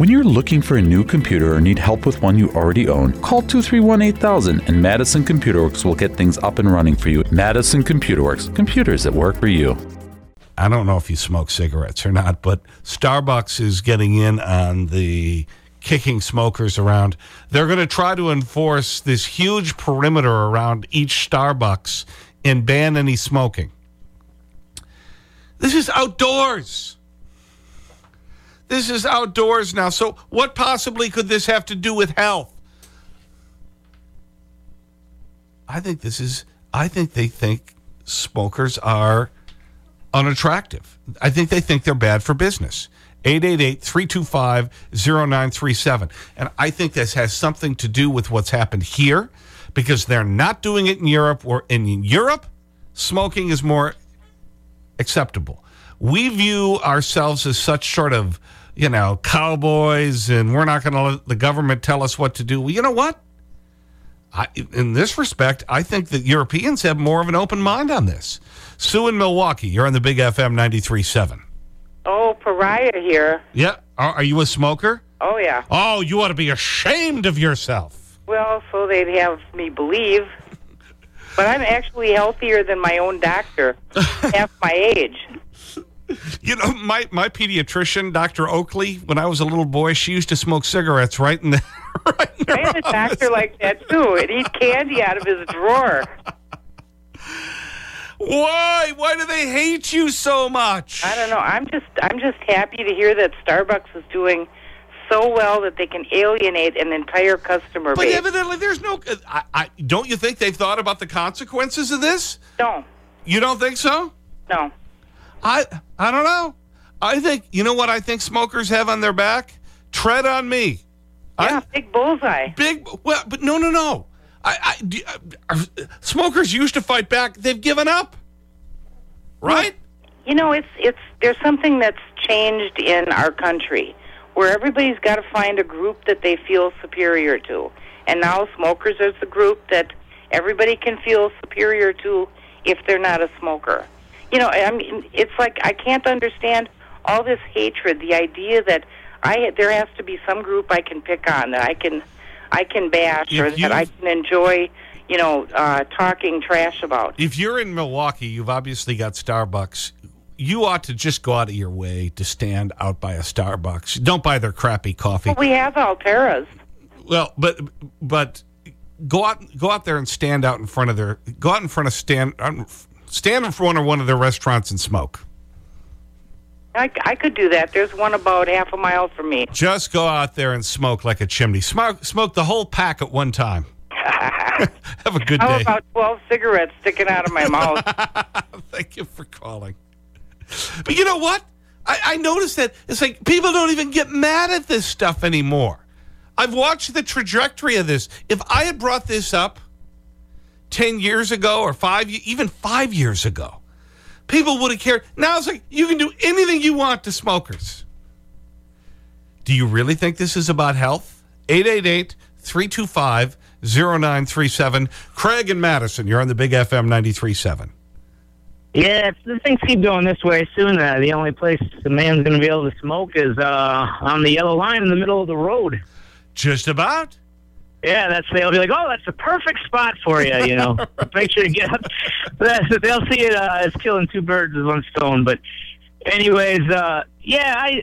When you're looking for a new computer or need help with one you already own, call 231 8000 and Madison Computer Works will get things up and running for you. Madison Computer Works, computers that work for you. I don't know if you smoke cigarettes or not, but Starbucks is getting in on the kicking smokers around. They're going to try to enforce this huge perimeter around each Starbucks and ban any smoking. This is outdoors. This is outdoors now. So, what possibly could this have to do with health? I think this is, I think they think smokers are unattractive. I think they think they're bad for business. 888 325 0937. And I think this has something to do with what's happened here because they're not doing it in Europe, or in Europe, smoking is more acceptable. We view ourselves as such sort of you know, cowboys and we're not going to let the government tell us what to do. Well, you know what? I, in this respect, I think that Europeans have more of an open mind on this. Sue in Milwaukee, you're on the Big FM 93.7. Oh, pariah here. Yeah. Are, are you a smoker? Oh, yeah. Oh, you ought to be ashamed of yourself. Well, so they'd have me believe. But I'm actually healthier than my own doctor, half my age. You know, my, my pediatrician, Dr. Oakley, when I was a little boy, she used to smoke cigarettes right in the. Right in I had a doctor like that, too, and eat candy out of his drawer. Why? Why do they hate you so much? I don't know. I'm just I'm just happy to hear that Starbucks is doing so well that they can alienate an entire customer but base. evidently, there's no. I, I, don't you think they've thought about the consequences of this? No. You don't think so? No. I I don't know. I think you know what I think smokers have on their back. Tread on me. Yeah, I, big bullseye. Big well, but no, no, no. I, I, uh, smokers used to fight back. They've given up, right? You know, it's it's there's something that's changed in our country where everybody's got to find a group that they feel superior to, and now smokers is the group that everybody can feel superior to if they're not a smoker you know, I mean, it's like I can't understand all this hatred. The idea that I there has to be some group I can pick on that I can I can bash or that I can enjoy. You know, uh, talking trash about. If you're in Milwaukee, you've obviously got Starbucks. You ought to just go out of your way to stand out by a Starbucks. Don't buy their crappy coffee. Well, we have Alterras. Well, but but go out go out there and stand out in front of their go out in front of stand stand in front of one of their restaurants and smoke. I, I could do that. There's one about half a mile from me. Just go out there and smoke like a chimney. Smoke, smoke the whole pack at one time. Have a good How day. about 12 cigarettes sticking out of my mouth? Thank you for calling. But you know what? I, I noticed that it's like people don't even get mad at this stuff anymore. I've watched the trajectory of this. If I had brought this up 10 years ago or five, even five years ago, people would have cared. Now it's like you can do anything you want to smokers. Do you really think this is about health? 888 325 0937. Craig and Madison, you're on the Big FM 937. Yeah, if the things keep going this way soon, uh, the only place the man's going to be able to smoke is uh, on the yellow line in the middle of the road. Just about. Yeah, that's they'll be like, oh, that's the perfect spot for you. You know, make sure you get up. They'll see it uh, as killing two birds with one stone. But, anyways, uh, yeah, I,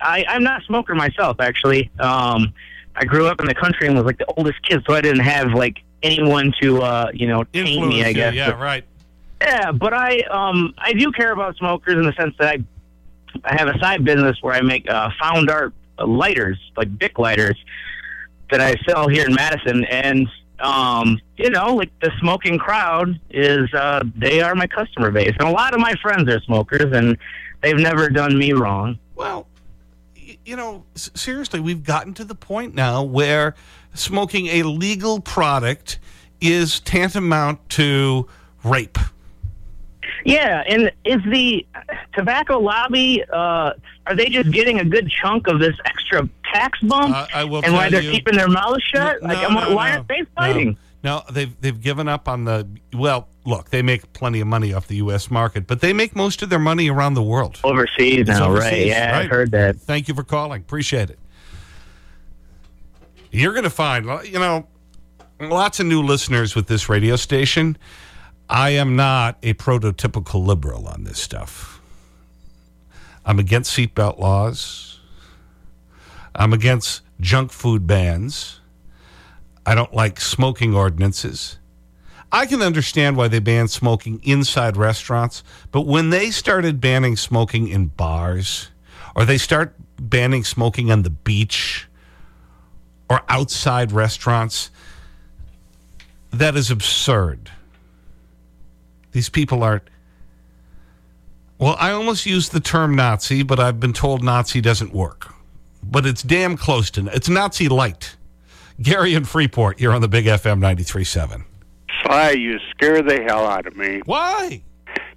I, I'm not a smoker myself. Actually, um, I grew up in the country and was like the oldest kid, so I didn't have like anyone to, uh, you know, taint me. I guess. Yeah, right. Yeah, but I, um, I do care about smokers in the sense that I, I have a side business where I make uh, found art lighters, like Bic lighters that I sell here in Madison, and um, you know, like the smoking crowd is uh, they are my customer base, and a lot of my friends are smokers, and they've never done me wrong. Well, you know, seriously, we've gotten to the point now where smoking a legal product is tantamount to rape. Yeah, and is the tobacco lobby, uh, are they just getting a good chunk of this extra tax bump? Uh, I will and why they're you, keeping their mouths shut? No, like, no, why no, aren't they fighting? No, they've, they've given up on the, well, look, they make plenty of money off the U.S. market, but they make most of their money around the world. Overseas now, overseas, right? Yeah, right? I've heard that. Thank you for calling. Appreciate it. You're going to find, you know, lots of new listeners with this radio station. I am not a prototypical liberal on this stuff. I'm against seatbelt laws. I'm against junk food bans. I don't like smoking ordinances. I can understand why they banned smoking inside restaurants, but when they started banning smoking in bars, or they start banning smoking on the beach, or outside restaurants, that is absurd. These people aren't. Well, I almost used the term Nazi, but I've been told Nazi doesn't work. But it's damn close to It's Nazi light. Gary in Freeport, you're on the Big FM 93.7. Sly, you scare the hell out of me. Why?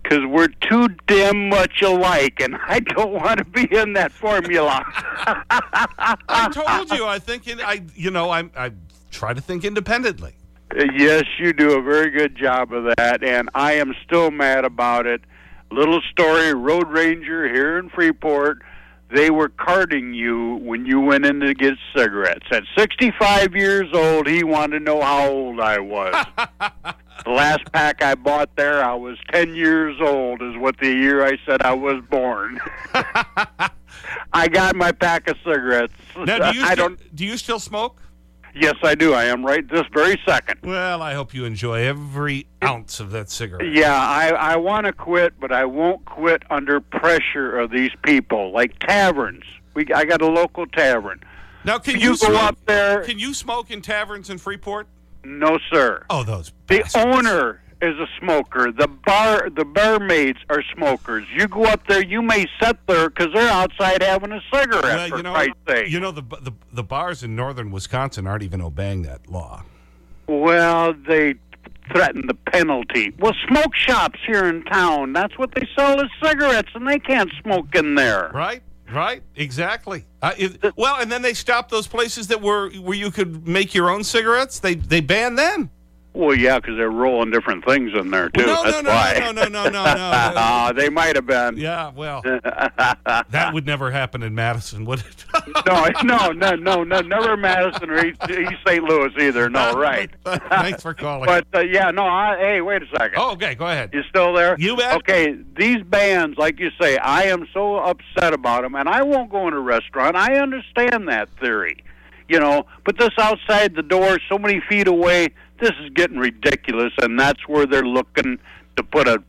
Because we're too damn much alike, and I don't want to be in that formula. I told you. I think, in, I, you know, I, I try to think independently. Yes, you do a very good job of that, and I am still mad about it. Little story, Road Ranger here in Freeport. They were carding you when you went in to get cigarettes. At 65 years old, he wanted to know how old I was. the last pack I bought there, I was 10 years old, is what the year I said I was born. I got my pack of cigarettes. Now, do you, I still, don't. do you still smoke? Yes, I do. I am right this very second. Well, I hope you enjoy every ounce of that cigarette. Yeah, I I want to quit, but I won't quit under pressure of these people, like taverns. We I got a local tavern. Now, can You you, go up there. Can you smoke in taverns in Freeport? No, sir. Oh, those The bastards. owner is a smoker. The bar the barmaids are smokers. You go up there, you may sit there because they're outside having a cigarette. Well, you know, you know the, the, the bars in northern Wisconsin aren't even obeying that law. Well, they threaten the penalty. Well, smoke shops here in town, that's what they sell is cigarettes, and they can't smoke in there. Right? Right? Exactly. Uh, it, well, and then they stopped those places that were where you could make your own cigarettes. They, they banned them. Well, yeah, because they're rolling different things in there, too. no, that's no, no, why. no, no, no, no, no, no. Uh, they might have been. Yeah, well, that would never happen in Madison, would it? No, no, no, no, no, never Madison or East, East St. Louis either. No, right. Thanks for calling. But uh, yeah, no. I, hey, wait a second. oh, okay, go ahead. You still there? You bet. Okay, these bands, like you say, I am so upset about them, and I won't go in a restaurant. I understand that theory, you know. But this outside the door, so many feet away, this is getting ridiculous, and that's where they're looking to put a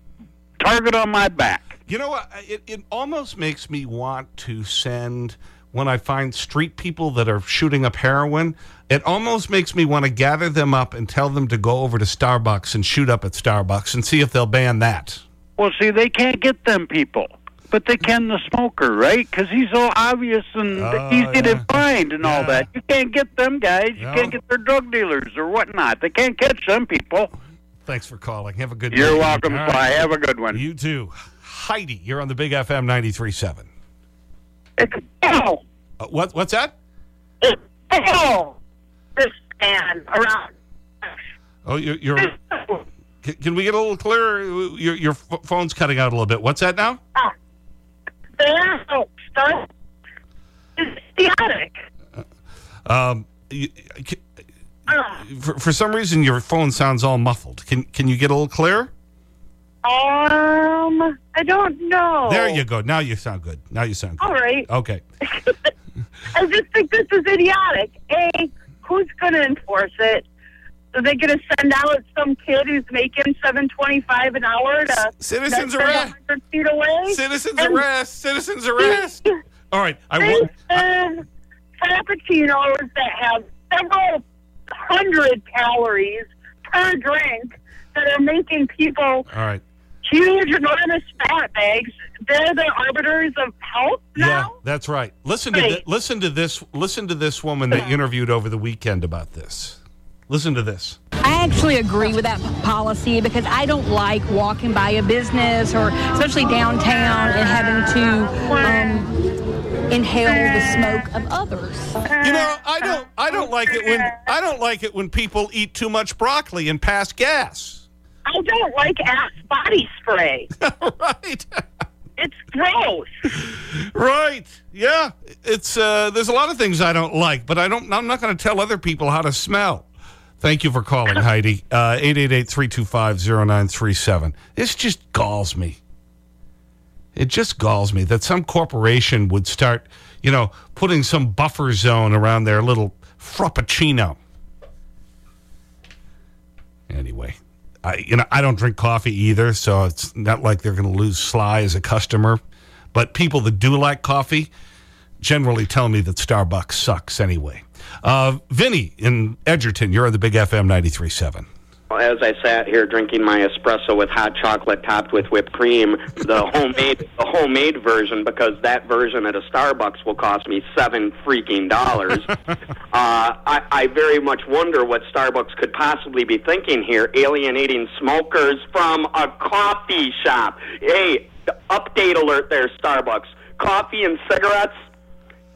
target on my back. You know what? It, it almost makes me want to send, when I find street people that are shooting up heroin, it almost makes me want to gather them up and tell them to go over to Starbucks and shoot up at Starbucks and see if they'll ban that. Well, see, they can't get them people. But they can the smoker, right? Because he's so obvious and Oh, easy yeah. to find and all that. You can't get them guys. You No. can't get their drug dealers or whatnot. They can't catch them people. Thanks for calling. Have a good You're day. welcome, All Sly. right. Have a good one. You too. Heidi, you're on the Big FM 93.7. It's hell. Uh, what, what's that? It's hell. This man around. Oh, you're, you're, can, can we get a little clearer? Your, your phone's cutting out a little bit. What's that now? The asshole stuff is idiotic. Um, you, Uh, for, for some reason, your phone sounds all muffled. Can, can you get a little clearer? Um, I don't know. There you go. Now you sound good. Now you sound good. All right. Okay. I just think this is idiotic. A, who's going to enforce it? Are they going to send out some kid who's making seven twenty-five an hour to Citizens arrest. feet away? Citizens And- arrest. Citizens arrest. All right. I want. serve frappuccinos that have several hundred calories per drink that are making people All right. huge, enormous fat bags. They're the arbiters of health now? Yeah, that's right. Listen to Right. thi- listen to this. Listen to this woman that interviewed over the weekend about this. Listen to this. I actually agree with that policy because I don't like walking by a business or especially downtown and having to um, inhale the smoke of others. You know, I don't. I don't like it when I don't like it when people eat too much broccoli and pass gas. I don't like ass body spray. right. It's gross. Right. Yeah. It's uh, there's a lot of things I don't like, but I don't. I'm not going to tell other people how to smell. Thank you for calling, Heidi. Uh, 888-325-0937. This just galls me. It just galls me that some corporation would start, you know, putting some buffer zone around their little frappuccino. Anyway, I, you know, I don't drink coffee either, so it's not like they're going to lose Sly as a customer. But people that do like coffee generally tell me that Starbucks sucks anyway. Uh, Vinny in Edgerton, you're on the Big FM 93.7. As I sat here drinking my espresso with hot chocolate topped with whipped cream, the homemade the homemade version, because that version at a Starbucks will cost me seven freaking dollars. uh, I, I very much wonder what Starbucks could possibly be thinking here, alienating smokers from a coffee shop. Hey, update alert there, Starbucks. Coffee and cigarettes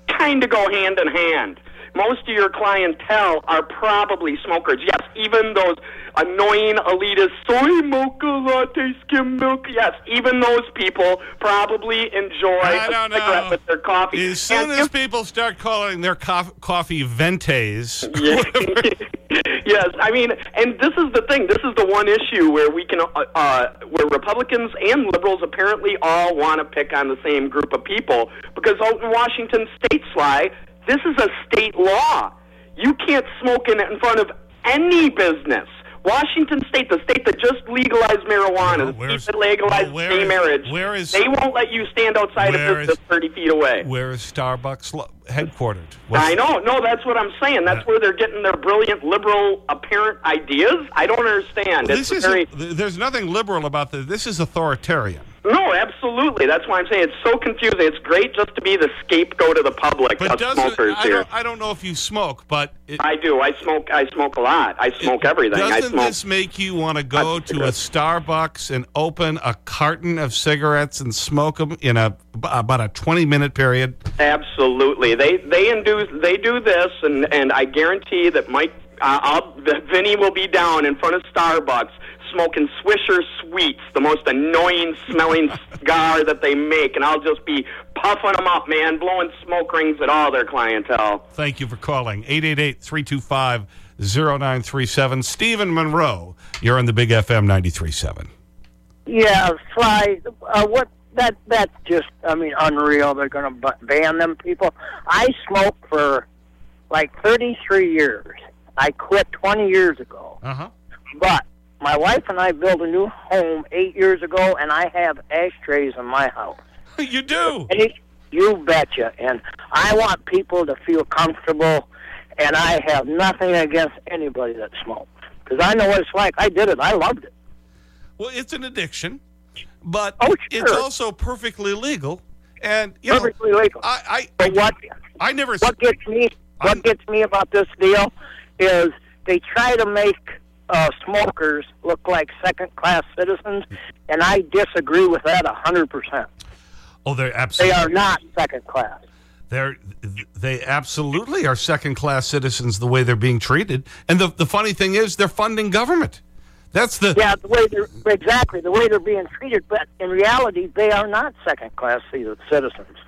kind of go hand in hand. Most of your clientele are probably smokers. Yes, even those annoying elitist soy mocha latte skim milk. Yes, even those people probably enjoy I a don't cigarette know. with their coffee. As soon And as people start calling their cof coffee Ventis, Yeah. yes, I mean, and this is the thing. This is the one issue where we can, uh, uh, where Republicans and liberals apparently all want to pick on the same group of people because out in Washington states Sly, this is a state law. You can't smoke in in front of any business. Washington State, the state that just legalized marijuana, Well, the state that legalized well, where gay is- marriage, where is- they won't let you stand outside of business is- 30 feet away. where is Starbucks headquartered? What's- I know. No, that's what I'm saying. That's Yeah. where they're getting their brilliant liberal apparent ideas. I don't understand. This is very there's nothing liberal about this. This is authoritarian. No, absolutely. That's why I'm saying it's so confusing. It's great just to be the scapegoat of the public But of doesn't smokers I here. don't, I don't know if you smoke, but it, I do. I smoke. I smoke a lot. I smoke everything. Doesn't smoke. this make you want to go to a Starbucks and open a carton of cigarettes and smoke them in a about a 20 minute period? Absolutely, they they induce they do this, and and I guarantee that Mike, uh, I'll, Vinny will be down in front of Starbucks smoking Swisher Sweets, the most annoying smelling cigar that they make, and I'll just be puffing them up, man, blowing smoke rings at all their clientele. Thank you for calling. 888-325-0937. Stephen Monroe, you're on the Big FM 93.7. Yeah, Sly, Uh, what that that's just I mean unreal. They're going to ban them people. I smoked for like 33 years. I quit 20 years ago. Uh-huh. But my wife and I built a new home eight years ago, and I have ashtrays in my house. You do. And it, you betcha. And I want people to feel comfortable, and I have nothing against anybody that smokes because I know what it's like. I did it. I loved it. Well, it's an addiction, but Oh, it's also perfectly legal. And, you know, Perfectly legal. I, I, what I never... what gets me I'm- what gets me about this deal is they try to make uh, smokers look like second class citizens, and I disagree with that a hundred percent. Oh, they're absolutely. They are not second class. They're, they absolutely are second-class citizens the way they're being treated. And the, the funny thing is, they're funding government. That's the... Yeah, the way they're exactly the way they're being treated, but in reality, they are not second class citizens.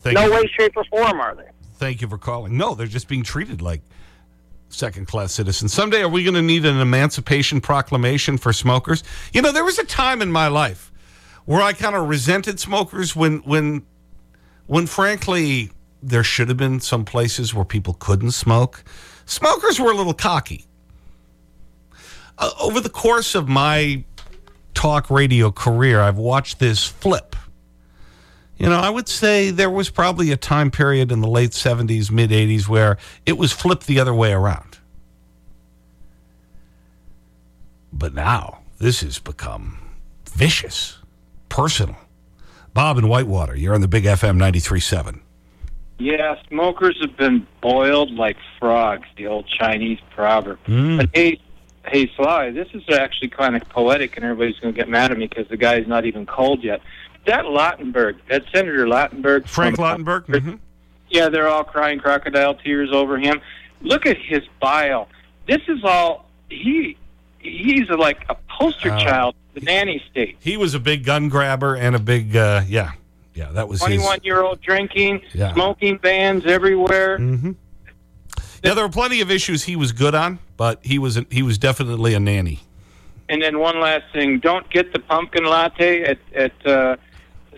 Thank no you. way, shape, or form are they. Thank you for calling. No, they're just being treated like second-class citizens. Someday, are we going to need an emancipation proclamation for smokers? You know, there was a time in my life where I kind of resented smokers when, when, when frankly, there should have been some places where people couldn't smoke. Smokers were a little cocky. Uh, over the course of my talk radio career, I've watched this flip. You know, I would say there was probably a time period in the late 70s, mid 80s where it was flipped the other way around. But now, this has become vicious, personal. Bob in Whitewater, you're on the Big FM 93.7. Yeah, smokers have been boiled like frogs, the old Chinese proverb. Hmm. But hey, hey, Sly, this is actually kind of poetic, and everybody's going to get mad at me because the guy's not even cold yet. That Lautenberg, that Senator Lautenberg. Frank Lautenberg? Mhm. Yeah, they're all crying crocodile tears over him. Look at his bio. This is all he he's like a poster Oh. child the nanny state. He was a big gun grabber and a big, uh, yeah. Yeah, that was his. 21 year old drinking, Yeah. smoking bans everywhere. Mm-hmm. Yeah, there were plenty of issues he was good on, but he was, he was definitely a nanny. And then one last thing: don't get the pumpkin latte at at uh,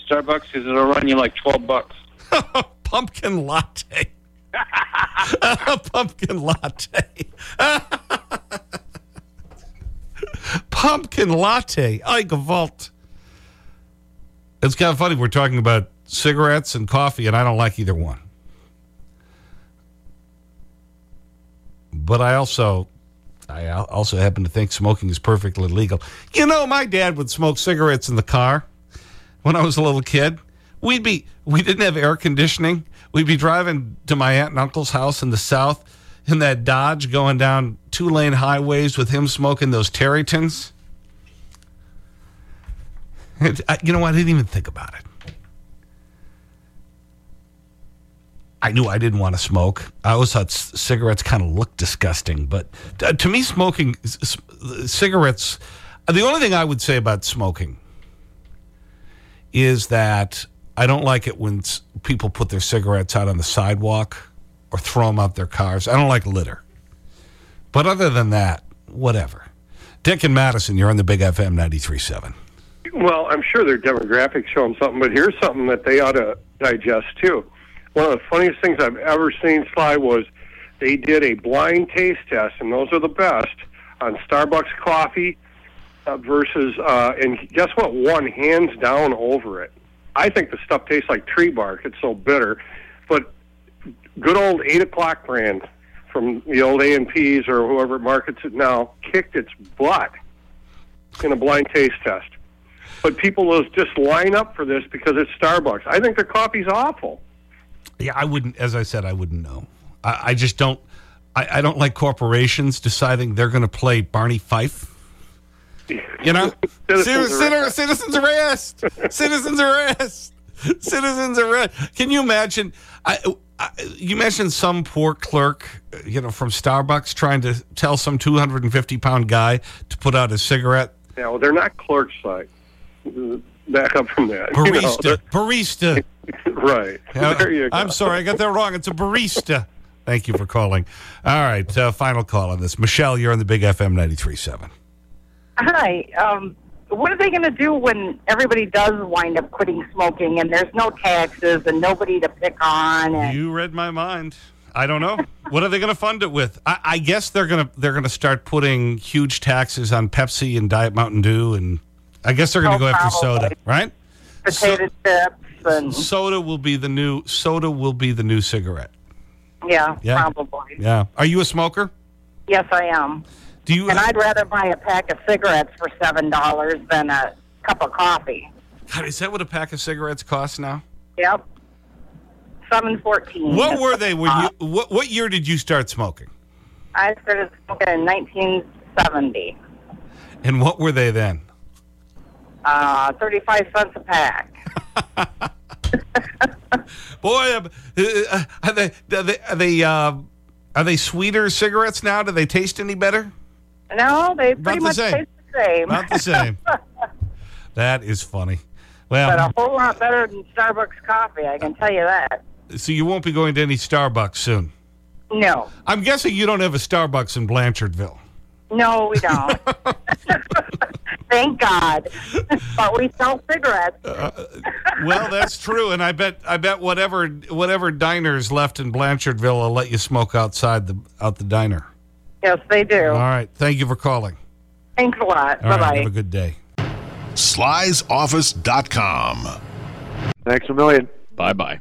Starbucks because it'll run you like 12 bucks. Pumpkin latte. Pumpkin latte. Pumpkin latte. I gewalt. It's kind of funny. We're talking about cigarettes and coffee, and I don't like either one. But I also, I also happen to think smoking is perfectly legal. You know, my dad would smoke cigarettes in the car when I was a little kid. We'd be, we didn't have air conditioning. We'd be driving to my aunt and uncle's house in the south in that Dodge going down two lane highways with him smoking those Tareytons. You know? I didn't even think about it. I knew I didn't want to smoke. I always thought cigarettes kind of looked disgusting. But uh, to me, smoking, cigarettes, the only thing I would say about smoking is that I don't like it when people put their cigarettes out on the sidewalk or throw them out their cars. I don't like litter. But other than that, whatever. Dick and Madison, you're on the Big FM 93.7. Well, I'm sure their demographics show them something, but here's something that they ought to digest too. One of the funniest things I've ever seen, Sly, was they did a blind taste test, and those are the best on Starbucks coffee versus, uh, and guess what? One hands down over it. I think the stuff tastes like tree bark. It's so bitter, but good old eight o'clock brand from the old A and P's or whoever markets it now kicked its butt in a blind taste test. But people will just line up for this because it's Starbucks. I think their coffee's awful. Yeah, I wouldn't, as I said, I wouldn't know. I, I just don't, I, I don't like corporations deciding they're going to play Barney Fife. You know? Citizens Citizen- arrest. Citizens arrest. Citizens arrest. Citizens arrest. Can you imagine? I, I, you mentioned some poor clerk, you know, from Starbucks trying to tell some 250 pound guy to put out a cigarette. Yeah, well, they're not clerks, like back up from that. You know, Barista. barista. right. Uh, there you go. I'm sorry, I got that wrong. It's a barista. Thank you for calling. All right, uh, final call on this. Michelle, you're on the Big FM 93.7. Hi. Um, what are they going to do when everybody does wind up quitting smoking and there's no taxes and nobody to pick on? And You read my mind. I don't know. what are they going to fund it with? I, I guess they're going to they're going to start putting huge taxes on Pepsi and Diet Mountain Dew, and I guess they're going to Oh, go after probably. soda, right? potato chips and Soda will be the new soda will be the new cigarette. yeah, Yeah. probably. Yeah. Are you a smoker? Yes, I am. Do you? And I'd rather buy a pack of cigarettes for seven dollars than a cup of coffee. God, is that what a pack of cigarettes costs now? Yep. Seven fourteen. What were they when you? What what year did you start smoking? I started smoking in nineteen seventy. And what were they then? Uh, thirty-five cents a pack. Boy, uh, uh, are they are they are they, uh, are they sweeter cigarettes now? Do they taste any better? No, they pretty the much same. taste the same. Not the same. that is funny. Well, but a whole lot better than Starbucks coffee, I can tell you that. so you won't be going to any Starbucks soon. No, I'm guessing you don't have a Starbucks in Blanchardville. no, we don't. Thank God. but we sell cigarettes. Uh, well, that's true, and I bet I bet whatever whatever diners left in Blanchardville will let you smoke outside the out the diner. yes, they do. All right, thank you for calling. Thanks a lot. All right, Bye-bye. have a good day. Slysoffice.com. Thanks a million. Bye bye.